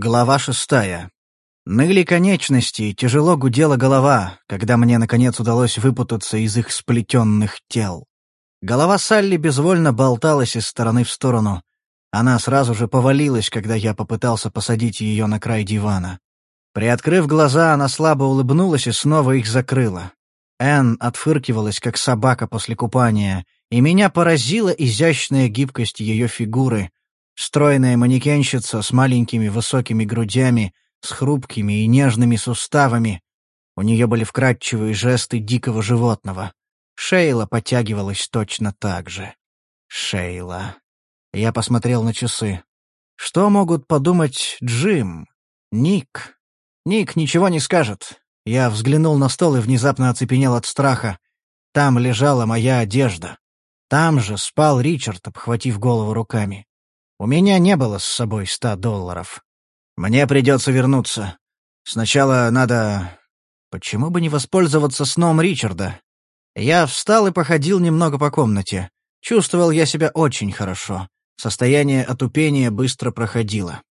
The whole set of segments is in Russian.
Глава шестая. Ныли конечности, тяжело гудела голова, когда мне, наконец, удалось выпутаться из их сплетенных тел. Голова Салли безвольно болталась из стороны в сторону. Она сразу же повалилась, когда я попытался посадить ее на край дивана. Приоткрыв глаза, она слабо улыбнулась и снова их закрыла. Энн отфыркивалась, как собака после купания, и меня поразила изящная гибкость ее фигуры, Стройная манекенщица с маленькими высокими грудями, с хрупкими и нежными суставами. У нее были вкрадчивые жесты дикого животного. Шейла подтягивалась точно так же. Шейла. Я посмотрел на часы. Что могут подумать Джим? Ник? Ник ничего не скажет. Я взглянул на стол и внезапно оцепенел от страха. Там лежала моя одежда. Там же спал Ричард, обхватив голову руками. У меня не было с собой ста долларов. Мне придется вернуться. Сначала надо... Почему бы не воспользоваться сном Ричарда? Я встал и походил немного по комнате. Чувствовал я себя очень хорошо. Состояние отупения быстро проходило.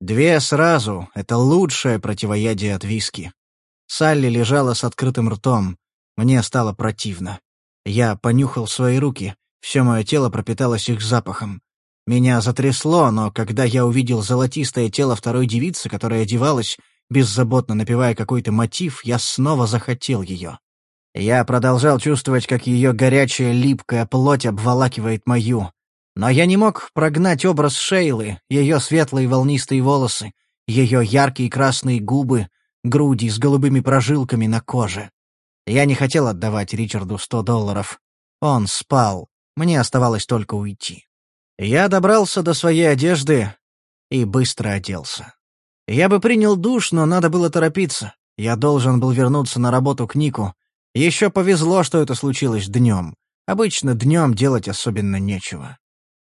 Две сразу — это лучшее противоядие от виски. Салли лежала с открытым ртом. Мне стало противно. Я понюхал свои руки. Все мое тело пропиталось их запахом. Меня затрясло, но когда я увидел золотистое тело второй девицы, которая одевалась, беззаботно напевая какой-то мотив, я снова захотел ее. Я продолжал чувствовать, как ее горячая липкая плоть обволакивает мою. Но я не мог прогнать образ Шейлы, ее светлые волнистые волосы, ее яркие красные губы, груди с голубыми прожилками на коже. Я не хотел отдавать Ричарду сто долларов. Он спал. Мне оставалось только уйти. Я добрался до своей одежды и быстро оделся. Я бы принял душ, но надо было торопиться. Я должен был вернуться на работу к Нику. Еще повезло, что это случилось днем. Обычно днем делать особенно нечего.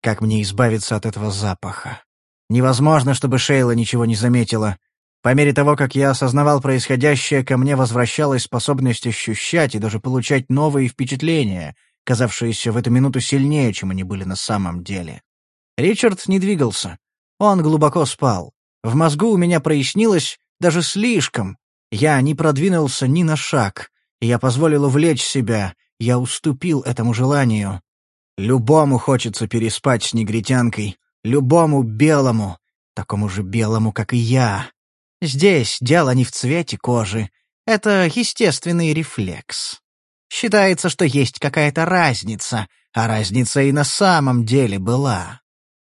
Как мне избавиться от этого запаха? Невозможно, чтобы Шейла ничего не заметила. По мере того, как я осознавал происходящее, ко мне возвращалась способность ощущать и даже получать новые впечатления — казавшиеся в эту минуту сильнее, чем они были на самом деле. Ричард не двигался. Он глубоко спал. В мозгу у меня прояснилось даже слишком. Я не продвинулся ни на шаг. Я позволил увлечь себя. Я уступил этому желанию. Любому хочется переспать с негритянкой. Любому белому. Такому же белому, как и я. Здесь дело не в цвете кожи. Это естественный рефлекс. Считается, что есть какая-то разница, а разница и на самом деле была.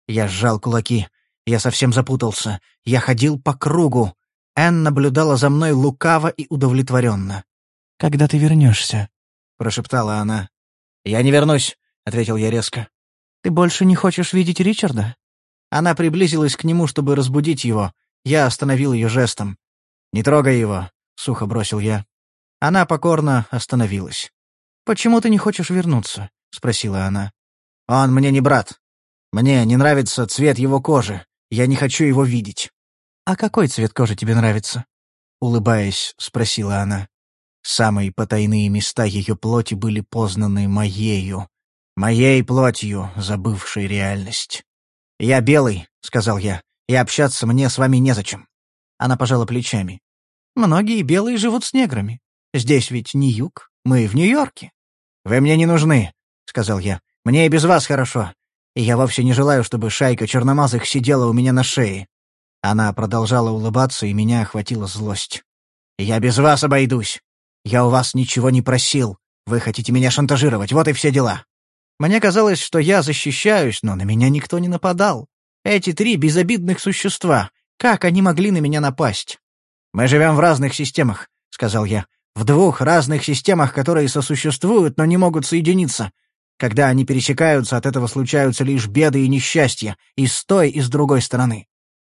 Я сжал кулаки. Я совсем запутался. Я ходил по кругу. Энн наблюдала за мной лукаво и удовлетворенно. «Когда ты вернешься?» — прошептала она. «Я не вернусь», — ответил я резко. «Ты больше не хочешь видеть Ричарда?» Она приблизилась к нему, чтобы разбудить его. Я остановил ее жестом. «Не трогай его», — сухо бросил я. Она покорно остановилась. «Почему ты не хочешь вернуться?» — спросила она. «Он мне не брат. Мне не нравится цвет его кожи. Я не хочу его видеть». «А какой цвет кожи тебе нравится?» Улыбаясь, спросила она. Самые потайные места ее плоти были познаны моею. Моей плотью, забывшей реальность. «Я белый», — сказал я, — «и общаться мне с вами незачем». Она пожала плечами. «Многие белые живут с неграми. Здесь ведь не юг, мы в Нью-Йорке». «Вы мне не нужны», — сказал я. «Мне и без вас хорошо. И я вовсе не желаю, чтобы шайка черномазых сидела у меня на шее». Она продолжала улыбаться, и меня охватила злость. «Я без вас обойдусь. Я у вас ничего не просил. Вы хотите меня шантажировать, вот и все дела». Мне казалось, что я защищаюсь, но на меня никто не нападал. Эти три безобидных существа, как они могли на меня напасть? «Мы живем в разных системах», — сказал я. В двух разных системах, которые сосуществуют, но не могут соединиться. Когда они пересекаются, от этого случаются лишь беды и несчастья, и с той, и с другой стороны.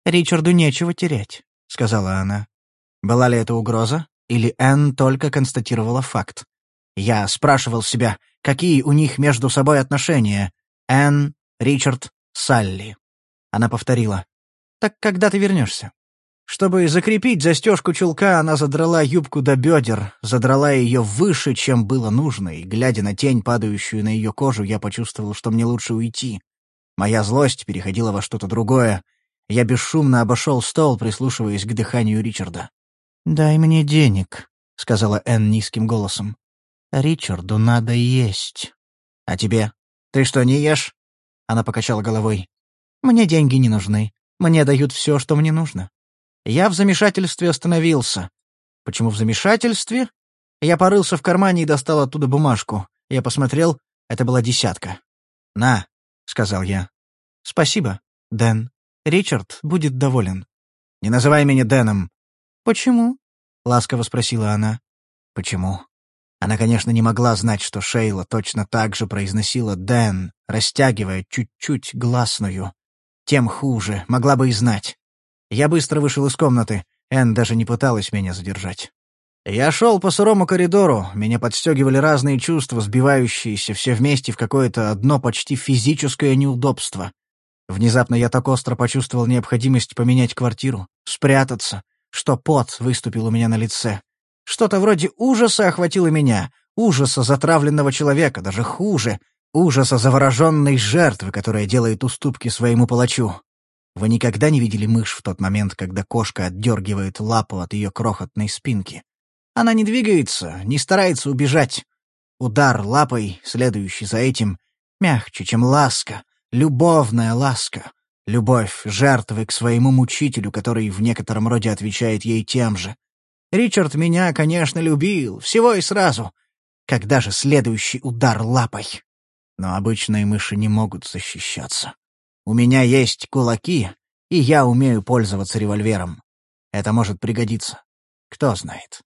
«Ричарду нечего терять», — сказала она. Была ли это угроза, или Энн только констатировала факт? Я спрашивал себя, какие у них между собой отношения. Энн, Ричард, Салли. Она повторила. «Так когда ты вернешься?» Чтобы закрепить застежку чулка, она задрала юбку до бедер, задрала ее выше, чем было нужно, и, глядя на тень, падающую на ее кожу, я почувствовал, что мне лучше уйти. Моя злость переходила во что-то другое. Я бесшумно обошел стол, прислушиваясь к дыханию Ричарда. «Дай мне денег», — сказала Энн низким голосом. «Ричарду надо есть». «А тебе? Ты что, не ешь?» Она покачала головой. «Мне деньги не нужны. Мне дают все, что мне нужно». Я в замешательстве остановился. Почему в замешательстве? Я порылся в кармане и достал оттуда бумажку. Я посмотрел, это была десятка. «На», — сказал я. «Спасибо, Дэн. Ричард будет доволен». «Не называй меня Дэном». «Почему?» — ласково спросила она. «Почему?» Она, конечно, не могла знать, что Шейла точно так же произносила «Дэн», растягивая чуть-чуть гласную. Тем хуже, могла бы и знать. Я быстро вышел из комнаты. Энн даже не пыталась меня задержать. Я шел по сырому коридору, меня подстегивали разные чувства, сбивающиеся все вместе в какое-то одно почти физическое неудобство. Внезапно я так остро почувствовал необходимость поменять квартиру, спрятаться, что пот выступил у меня на лице. Что-то вроде ужаса охватило меня, ужаса затравленного человека, даже хуже, ужаса завороженной жертвы, которая делает уступки своему палачу. Вы никогда не видели мышь в тот момент, когда кошка отдергивает лапу от ее крохотной спинки? Она не двигается, не старается убежать. Удар лапой, следующий за этим, мягче, чем ласка, любовная ласка, любовь жертвы к своему мучителю, который в некотором роде отвечает ей тем же. Ричард меня, конечно, любил, всего и сразу. Когда же следующий удар лапой? Но обычные мыши не могут защищаться. У меня есть кулаки, и я умею пользоваться револьвером. Это может пригодиться. Кто знает.